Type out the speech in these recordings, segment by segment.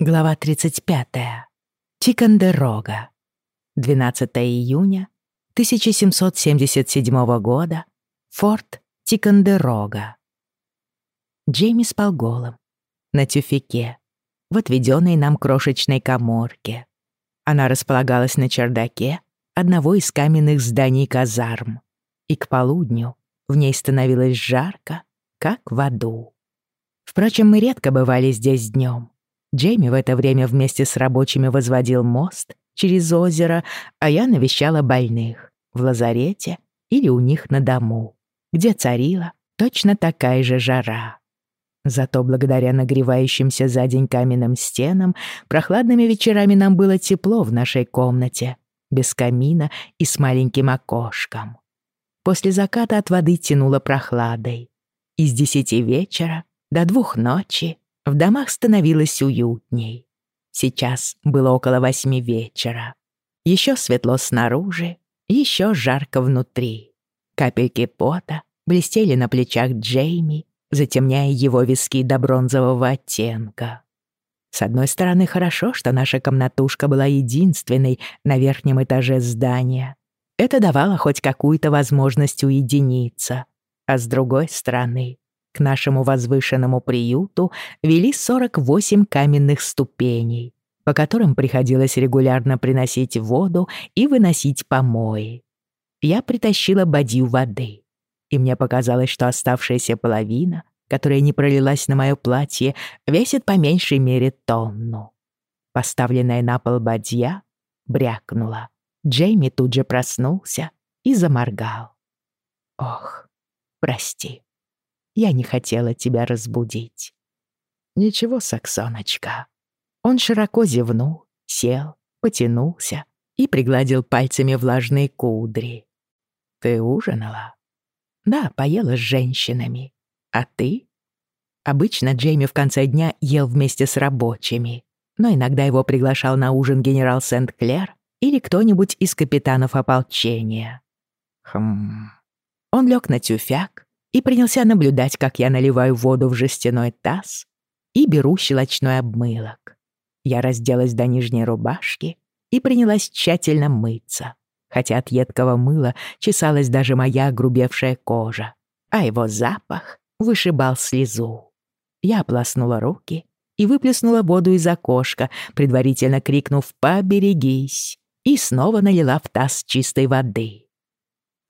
Глава 35. Тикандерога. 12 июня 1777 года. Форт Тикандерога. Джейми спал голым, на тюфике, в отведенной нам крошечной коморке. Она располагалась на чердаке одного из каменных зданий казарм, и к полудню в ней становилось жарко, как в аду. Впрочем, мы редко бывали здесь днем. Джейми в это время вместе с рабочими возводил мост через озеро, а я навещала больных в лазарете или у них на дому, где царила точно такая же жара. Зато благодаря нагревающимся за день каменным стенам прохладными вечерами нам было тепло в нашей комнате, без камина и с маленьким окошком. После заката от воды тянуло прохладой. Из десяти вечера до двух ночи в домах становилось уютней. Сейчас было около восьми вечера. Еще светло снаружи, еще жарко внутри. Капельки пота блестели на плечах Джейми, затемняя его виски до бронзового оттенка. С одной стороны, хорошо, что наша комнатушка была единственной на верхнем этаже здания. Это давало хоть какую-то возможность уединиться. А с другой стороны, к нашему возвышенному приюту вели 48 каменных ступеней, по которым приходилось регулярно приносить воду и выносить помои. Я притащила бадью воды, и мне показалось, что оставшаяся половина, которая не пролилась на мое платье, весит по меньшей мере тонну. Поставленная на пол бадья брякнула. Джейми тут же проснулся и заморгал. «Ох, прости», я не хотела тебя разбудить». «Ничего, Саксоночка». Он широко зевнул, сел, потянулся и пригладил пальцами влажные кудри. «Ты ужинала?» «Да, поела с женщинами. А ты?» Обычно Джейми в конце дня ел вместе с рабочими, но иногда его приглашал на ужин генерал Сент-Клер или кто-нибудь из капитанов ополчения. Хм. Он лег на тюфяк, и принялся наблюдать, как я наливаю воду в жестяной таз и беру щелочной обмылок. Я разделась до нижней рубашки и принялась тщательно мыться, хотя от едкого мыла чесалась даже моя огрубевшая кожа, а его запах вышибал слезу. Я ополоснула руки и выплеснула воду из окошка, предварительно крикнув «Поберегись!» и снова налила в таз чистой воды.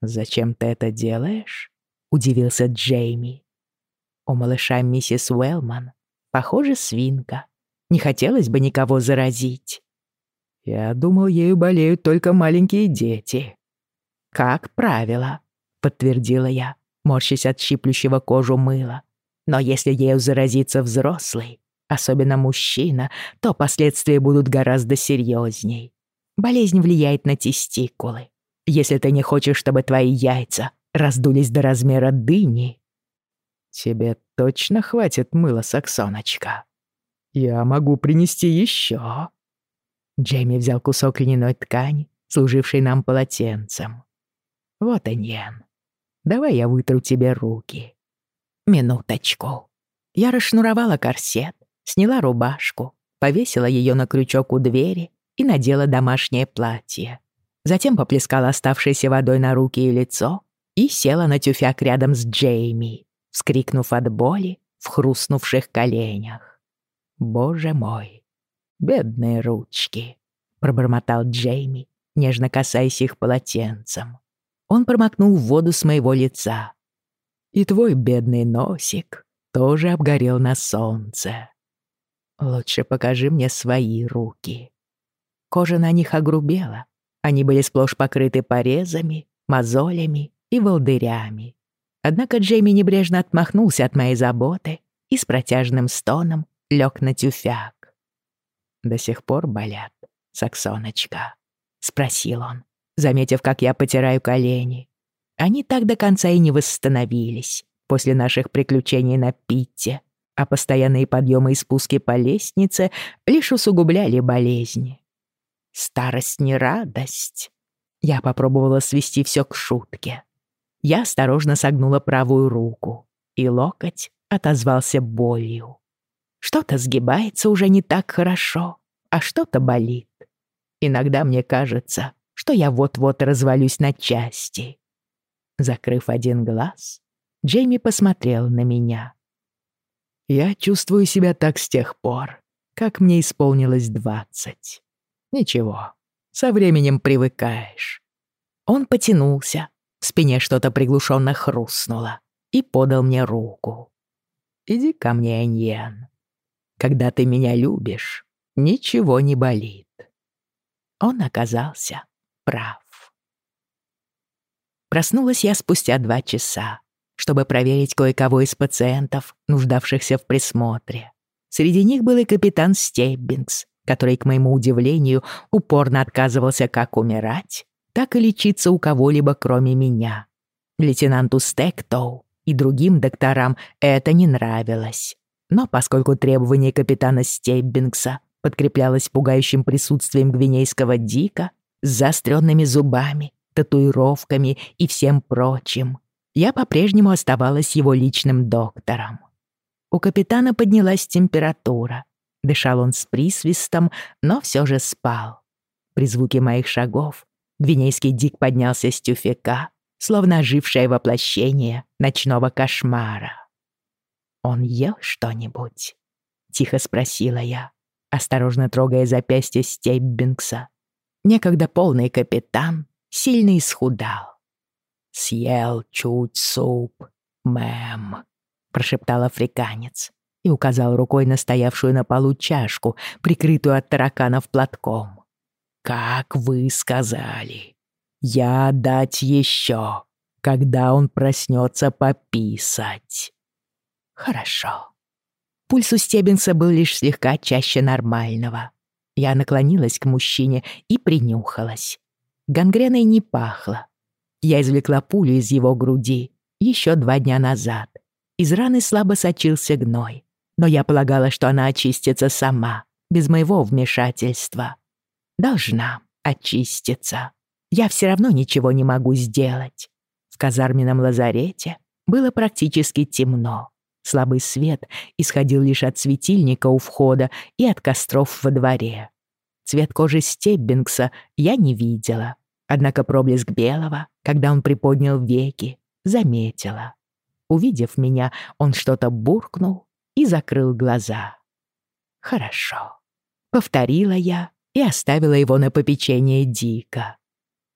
«Зачем ты это делаешь?» Удивился Джейми. У малыша миссис Уэллман, похоже, свинка. Не хотелось бы никого заразить. Я думал, ею болеют только маленькие дети. Как правило, подтвердила я, морщась от щиплющего кожу мыла. Но если ею заразится взрослый, особенно мужчина, то последствия будут гораздо серьезней. Болезнь влияет на тестикулы. Если ты не хочешь, чтобы твои яйца раздулись до размера дыни. Тебе точно хватит мыла, Саксоночка? Я могу принести еще. Джейми взял кусок льняной ткани, служившей нам полотенцем. Вот и нен. Давай я вытру тебе руки. Минуточку. Я расшнуровала корсет, сняла рубашку, повесила ее на крючок у двери и надела домашнее платье. Затем поплескала оставшейся водой на руки и лицо и села на тюфяк рядом с Джейми, вскрикнув от боли в хрустнувших коленях. «Боже мой, бедные ручки!» — пробормотал Джейми, нежно касаясь их полотенцем. Он промокнул воду с моего лица. «И твой бедный носик тоже обгорел на солнце. Лучше покажи мне свои руки». Кожа на них огрубела. Они были сплошь покрыты порезами, мозолями и волдырями. Однако Джейми небрежно отмахнулся от моей заботы и с протяжным стоном лег на тюфяк. «До сих пор болят, Саксоночка?» — спросил он, заметив, как я потираю колени. Они так до конца и не восстановились после наших приключений на Питте, а постоянные подъемы и спуски по лестнице лишь усугубляли болезни. Старость не радость. Я попробовала свести все к шутке. Я осторожно согнула правую руку, и локоть отозвался болью. Что-то сгибается уже не так хорошо, а что-то болит. Иногда мне кажется, что я вот-вот развалюсь на части. Закрыв один глаз, Джейми посмотрел на меня. Я чувствую себя так с тех пор, как мне исполнилось двадцать. Ничего, со временем привыкаешь. Он потянулся, в спине что-то приглушенно хрустнуло и подал мне руку. «Иди ко мне, Эньен. Когда ты меня любишь, ничего не болит». Он оказался прав. Проснулась я спустя два часа, чтобы проверить кое-кого из пациентов, нуждавшихся в присмотре. Среди них был и капитан Стеббингс, который, к моему удивлению, упорно отказывался как умирать, так и лечиться у кого-либо, кроме меня. Лейтенанту Стектоу и другим докторам это не нравилось. Но поскольку требование капитана Стеббингса подкреплялось пугающим присутствием гвинейского дика с заостренными зубами, татуировками и всем прочим, я по-прежнему оставалась его личным доктором. У капитана поднялась температура. Дышал он с присвистом, но все же спал. При звуке моих шагов Гвинейский дик поднялся с тюфяка, словно ожившее воплощение ночного кошмара. «Он ел что-нибудь?» — тихо спросила я, осторожно трогая запястье Стеббингса. Некогда полный капитан сильно исхудал. «Съел чуть суп, мэм», — прошептал африканец и указал рукой на стоявшую на полу чашку, прикрытую от тараканов платком. «Как вы сказали, я дать еще, когда он проснется пописать». «Хорошо». Пульс у Стеббинса был лишь слегка чаще нормального. Я наклонилась к мужчине и принюхалась. Гангреной не пахло. Я извлекла пулю из его груди еще два дня назад. Из раны слабо сочился гной, но я полагала, что она очистится сама, без моего вмешательства должна очиститься. Я все равно ничего не могу сделать. В казарменном лазарете было практически темно. Слабый свет исходил лишь от светильника у входа и от костров во дворе. Цвет кожи Стеббингса я не видела, однако проблеск белого, когда он приподнял веки, заметила. Увидев меня, он что-то буркнул и закрыл глаза. «Хорошо», — повторила я, и оставила его на попечение Дика.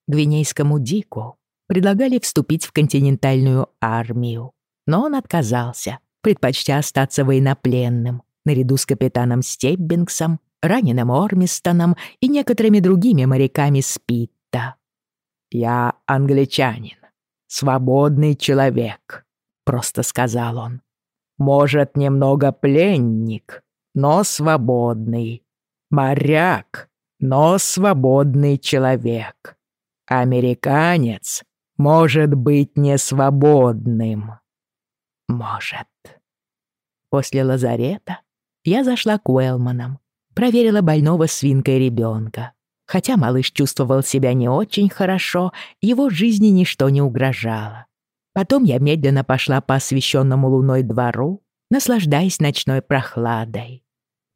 Гвинейскому Дику предлагали вступить в континентальную армию, но он отказался, предпочтя остаться военнопленным, наряду с капитаном Стеббингсом, раненым Ормистоном и некоторыми другими моряками Спитта. «Я англичанин, свободный человек», — просто сказал он. «Может, немного пленник, но свободный. Моряк, но свободный человек. Американец может быть не свободным. Может. После лазарета я зашла к Уэлманам, проверила больного свинкой ребенка. Хотя малыш чувствовал себя не очень хорошо, его жизни ничто не угрожало. Потом я медленно пошла по освещенному луной двору, наслаждаясь ночной прохладой.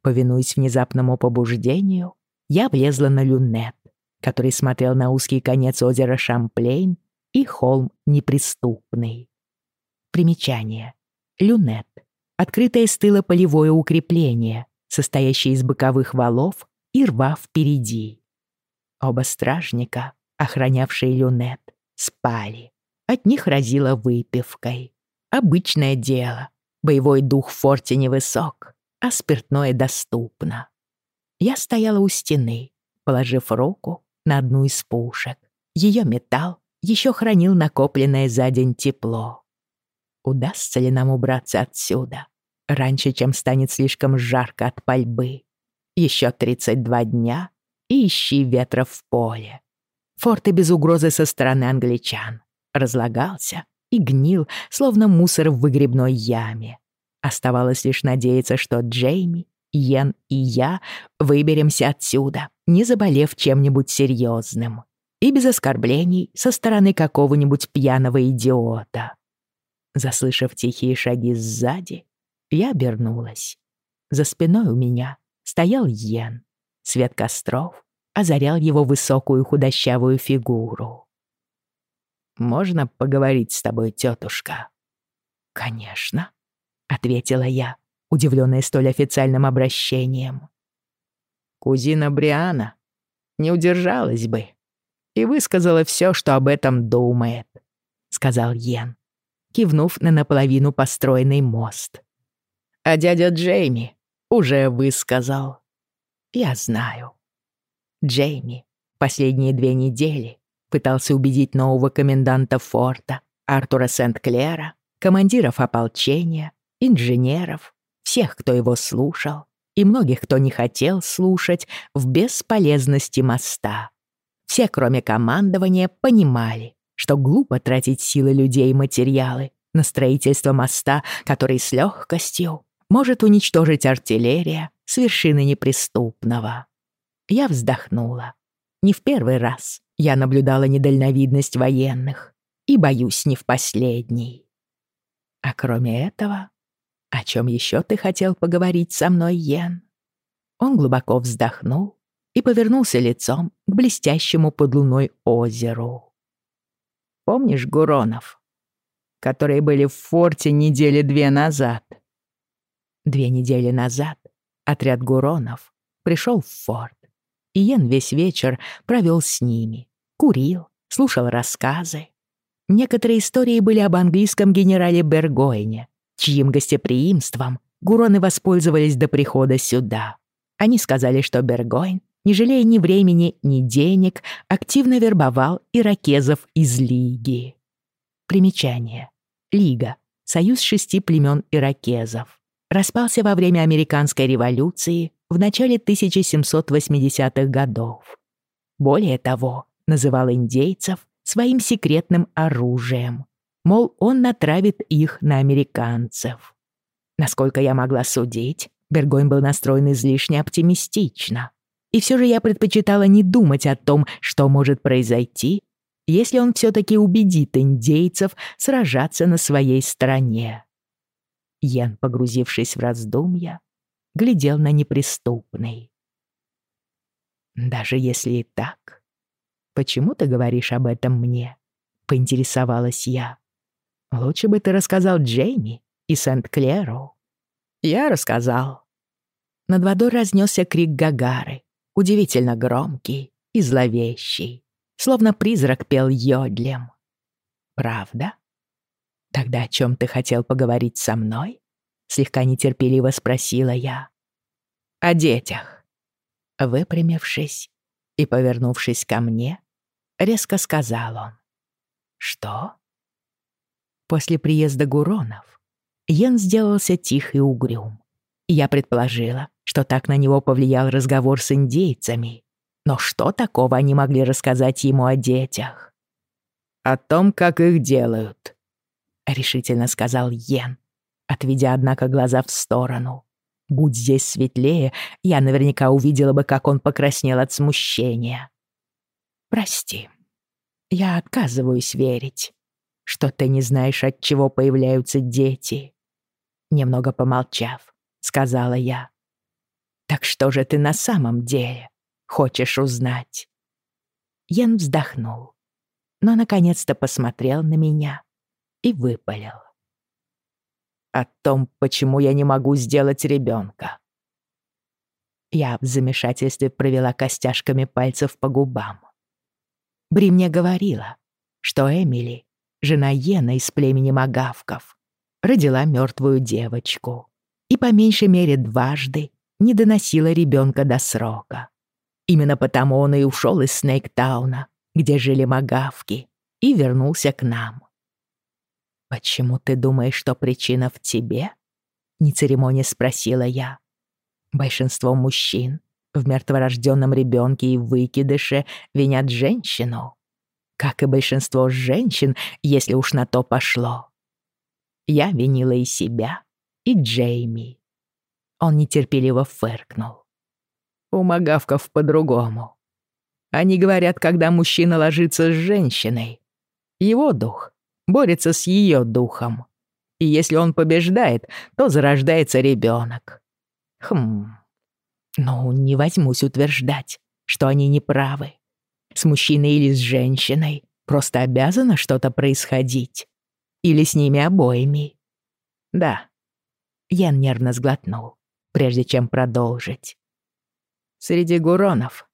Повинуясь внезапному побуждению, я влезла на люнет, который смотрел на узкий конец озера Шамплейн и холм неприступный. Примечание. Люнет. Открытое с тыла полевое укрепление, состоящее из боковых валов и рва впереди. Оба стражника, охранявшие люнет, спали. От них разило выпивкой. Обычное дело. Боевой дух в форте невысок, а спиртное доступно. Я стояла у стены, положив руку на одну из пушек. Ее металл еще хранил накопленное за день тепло. Удастся ли нам убраться отсюда раньше, чем станет слишком жарко от пальбы? Еще 32 дня и ищи ветра в поле. Форт и без угрозы со стороны англичан разлагался и гнил, словно мусор в выгребной яме. Оставалось лишь надеяться, что Джейми, Йен и я выберемся отсюда, не заболев чем-нибудь серьезным и без оскорблений со стороны какого-нибудь пьяного идиота. Заслышав тихие шаги сзади, я обернулась. За спиной у меня стоял Йен. Свет костров озарял его высокую худощавую фигуру. «Можно поговорить с тобой, тетушка?» «Конечно», — ответила я, удивленная столь официальным обращением. Кузина Бриана не удержалась бы и высказала все, что об этом думает, сказал Йен, кивнув на наполовину построенный мост. А дядя Джейми уже высказал. Я знаю. Джейми последние две недели пытался убедить нового коменданта форта Артура Сент-Клера, командиров ополчения, инженеров, всех, кто его слушал, и многих, кто не хотел слушать, в бесполезности моста. Все, кроме командования, понимали, что глупо тратить силы людей и материалы на строительство моста, который с легкостью может уничтожить артиллерия с вершины неприступного. Я вздохнула. Не в первый раз я наблюдала недальновидность военных и боюсь не в последний. А кроме этого, о чем еще ты хотел поговорить со мной, Йен? Он глубоко вздохнул и повернулся лицом к блестящему под луной озеру. Помнишь Гуронов, которые были в форте недели две назад? Две недели назад отряд Гуронов пришел в форт, и Йен весь вечер провел с ними, курил, слушал рассказы. Некоторые истории были об английском генерале Бергойне, чьим гостеприимством Гуроны воспользовались до прихода сюда. Они сказали, что Бергойн не жалея ни времени, ни денег, активно вербовал иракезов из Лиги. Примечание. Лига. Союз шести племен иракезов. Распался во время Американской революции в начале 1780-х годов. Более того, называл индейцев своим секретным оружием. Мол, он натравит их на американцев. Насколько я могла судить, Бергойн был настроен излишне оптимистично. И все же я предпочитала не думать о том, что может произойти, если он все-таки убедит индейцев сражаться на своей стороне. Ян, погрузившись в раздумья, глядел на неприступный. «Даже если и так, почему ты говоришь об этом мне?» — поинтересовалась я. «Лучше бы ты рассказал Джейми и Сент-Клеру». «Я рассказал». Над водой разнесся крик Гагары, удивительно громкий и зловещий, словно призрак пел йодлем. «Правда? Тогда о чем ты хотел поговорить со мной?» Слегка нетерпеливо спросила я. «О детях». Выпрямившись и повернувшись ко мне, резко сказал он. «Что?» После приезда Гуронов Йен сделался тих и угрюм. Я предположила, что так на него повлиял разговор с индейцами. Но что такого они могли рассказать ему о детях? «О том, как их делают», — решительно сказал Йен, отведя, однако, глаза в сторону. Будь здесь светлее, я наверняка увидела бы, как он покраснел от смущения. «Прости, я отказываюсь верить, что ты не знаешь, от чего появляются дети». Немного помолчав, сказала я. Так что же ты на самом деле хочешь узнать?» Ян вздохнул, но наконец-то посмотрел на меня и выпалил. «О том, почему я не могу сделать ребенка». Я в замешательстве провела костяшками пальцев по губам. Бри мне говорила, что Эмили, жена Йена из племени Магавков, родила мертвую девочку и по меньшей мере дважды не доносила ребенка до срока. Именно потому он и ушел из Снейктауна, где жили магавки, и вернулся к нам. «Почему ты думаешь, что причина в тебе?» — не церемония спросила я. Большинство мужчин в мертворожденном ребенке и выкидыше винят женщину, как и большинство женщин, если уж на то пошло. Я винила и себя, и Джейми. Он нетерпеливо фыркнул. У магавков по-другому. Они говорят, когда мужчина ложится с женщиной, его дух борется с ее духом. И если он побеждает, то зарождается ребенок. Хм. Ну, не возьмусь утверждать, что они не правы. С мужчиной или с женщиной просто обязано что-то происходить. Или с ними обоими. Да. Ян нервно сглотнул, прежде чем продолжить. Среди гуронов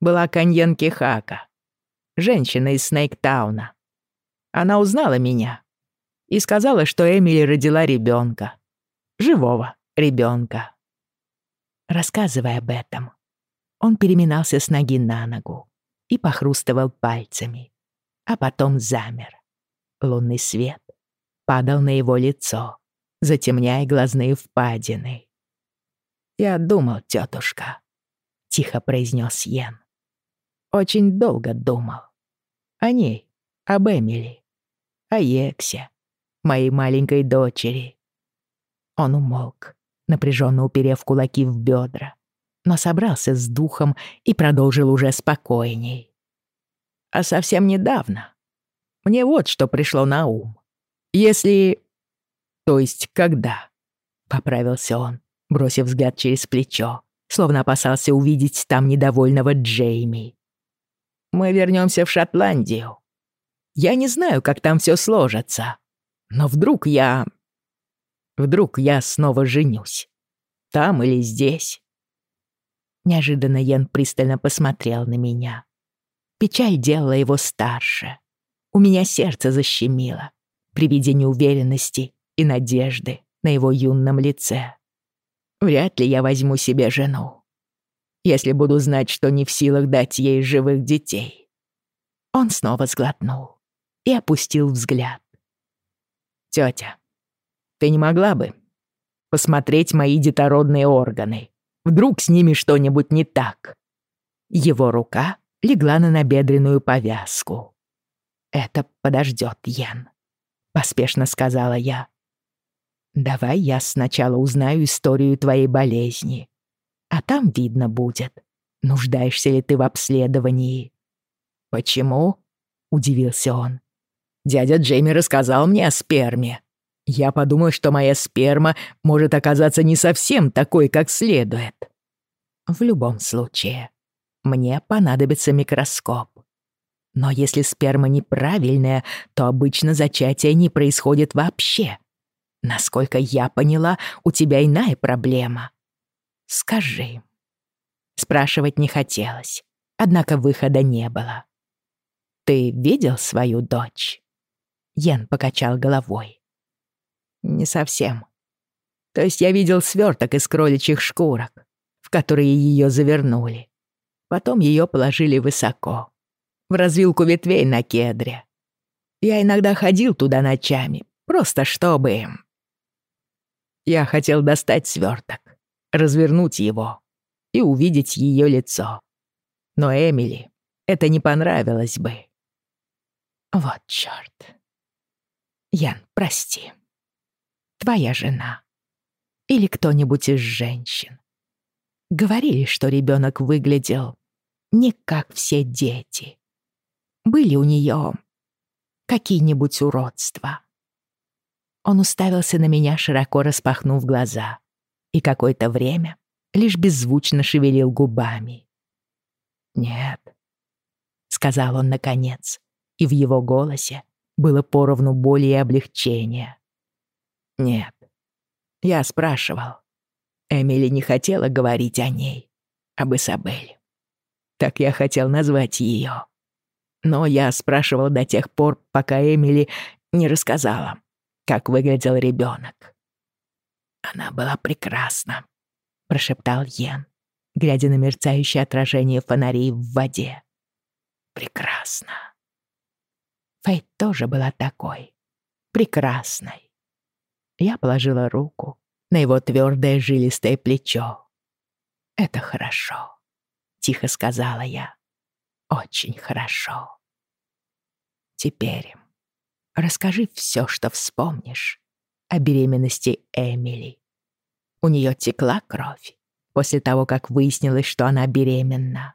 была Каньен Кихака, женщина из Снейктауна. Она узнала меня и сказала, что Эмили родила ребенка, живого ребенка. Рассказывая об этом, он переминался с ноги на ногу и похрустывал пальцами, а потом замер. Лунный свет падал на его лицо, затемняя глазные впадины. «Я думал, тетушка», — тихо произнес Йен. «Очень долго думал. О ней, об Эмили, о Ексе, моей маленькой дочери». Он умолк, напряженно уперев кулаки в бедра, но собрался с духом и продолжил уже спокойней. А совсем недавно мне вот что пришло на ум. Если... То есть когда? Поправился он, бросив взгляд через плечо, словно опасался увидеть там недовольного Джейми. Мы вернемся в Шотландию. Я не знаю, как там все сложится, но вдруг я Вдруг я снова женюсь. Там или здесь. Неожиданно Йен пристально посмотрел на меня. Печаль делала его старше. У меня сердце защемило при виде неуверенности и надежды на его юном лице. Вряд ли я возьму себе жену, если буду знать, что не в силах дать ей живых детей. Он снова сглотнул и опустил взгляд. Тетя, ты не могла бы посмотреть мои детородные органы? Вдруг с ними что-нибудь не так?» Его рука легла на набедренную повязку. «Это подождет, Ян», — поспешно сказала я. «Давай я сначала узнаю историю твоей болезни, а там видно будет, нуждаешься ли ты в обследовании». «Почему?» — удивился он. «Дядя Джейми рассказал мне о сперме. Я подумал, что моя сперма может оказаться не совсем такой, как следует. В любом случае, мне понадобится микроскоп. Но если сперма неправильная, то обычно зачатие не происходит вообще. Насколько я поняла, у тебя иная проблема. Скажи. Спрашивать не хотелось, однако выхода не было. Ты видел свою дочь? Йен покачал головой. Не совсем. То есть я видел сверток из кроличьих шкурок, в которые ее завернули. Потом ее положили высоко, в развилку ветвей на кедре. Я иногда ходил туда ночами, просто чтобы... Я хотел достать сверток, развернуть его и увидеть ее лицо. Но Эмили это не понравилось бы. Вот чёрт. Ян, прости твоя жена или кто-нибудь из женщин. Говорили, что ребенок выглядел не как все дети. Были у нее какие-нибудь уродства. Он уставился на меня, широко распахнув глаза, и какое-то время лишь беззвучно шевелил губами. «Нет», — сказал он наконец, и в его голосе было поровну боли и облегчения. Нет. Я спрашивал. Эмили не хотела говорить о ней, об Исабель. Так я хотел назвать ее. Но я спрашивал до тех пор, пока Эмили не рассказала, как выглядел ребенок. Она была прекрасна, прошептал Йен, глядя на мерцающее отражение фонарей в воде. Прекрасно. Фейт тоже была такой. Прекрасной. Я положила руку на его твердое жилистое плечо. «Это хорошо», — тихо сказала я. «Очень хорошо. Теперь расскажи все, что вспомнишь о беременности Эмили. У нее текла кровь после того, как выяснилось, что она беременна.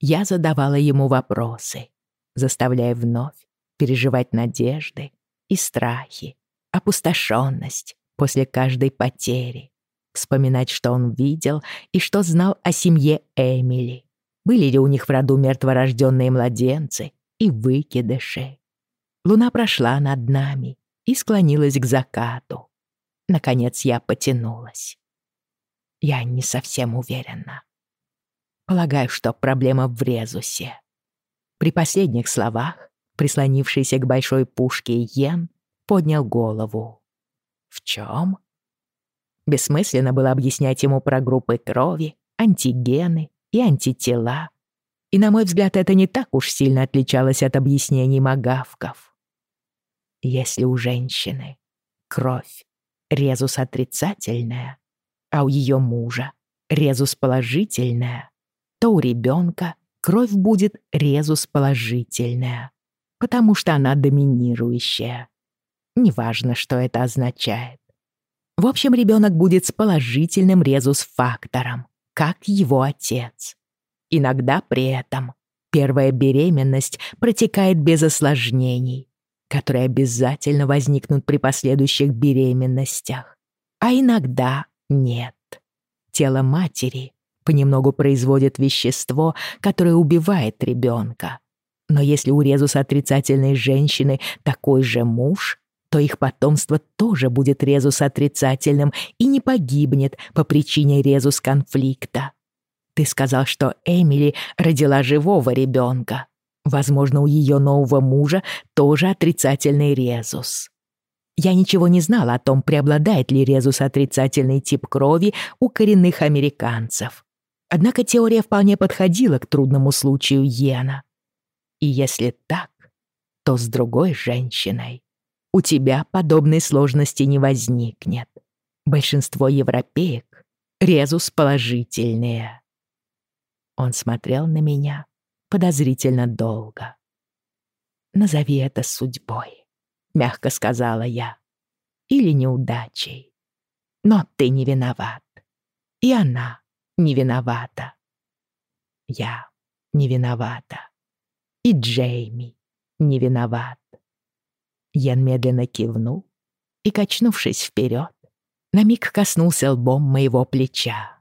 Я задавала ему вопросы, заставляя вновь переживать надежды и страхи, опустошенность после каждой потери, вспоминать, что он видел и что знал о семье Эмили. Были ли у них в роду мертворожденные младенцы и выкидыши. Луна прошла над нами и склонилась к закату. Наконец я потянулась. Я не совсем уверена. Полагаю, что проблема в резусе. При последних словах, прислонившийся к большой пушке Йен, поднял голову. В чем? Бессмысленно было объяснять ему про группы крови, антигены и антитела. И, на мой взгляд, это не так уж сильно отличалось от объяснений магавков. Если у женщины кровь резус отрицательная, а у ее мужа резус положительная, то у ребенка кровь будет резус положительная, потому что она доминирующая. Неважно, что это означает. В общем, ребенок будет с положительным резус-фактором, как его отец. Иногда при этом первая беременность протекает без осложнений, которые обязательно возникнут при последующих беременностях, а иногда нет. Тело матери понемногу производит вещество, которое убивает ребенка. Но если у резус отрицательной женщины такой же муж, то их потомство тоже будет резус отрицательным и не погибнет по причине резус конфликта. Ты сказал, что Эмили родила живого ребенка. Возможно, у ее нового мужа тоже отрицательный резус. Я ничего не знала о том, преобладает ли резус отрицательный тип крови у коренных американцев. Однако теория вполне подходила к трудному случаю Йена. И если так, то с другой женщиной у тебя подобной сложности не возникнет. Большинство европеек — резус положительные. Он смотрел на меня подозрительно долго. «Назови это судьбой», — мягко сказала я, — «или неудачей. Но ты не виноват. И она не виновата. Я не виновата. И Джейми не виноват. Ян медленно кивнул и, качнувшись вперед, на миг коснулся лбом моего плеча.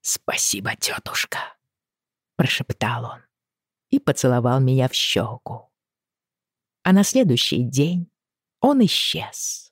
«Спасибо, тетушка», — прошептал он и поцеловал меня в щеку. А на следующий день он исчез.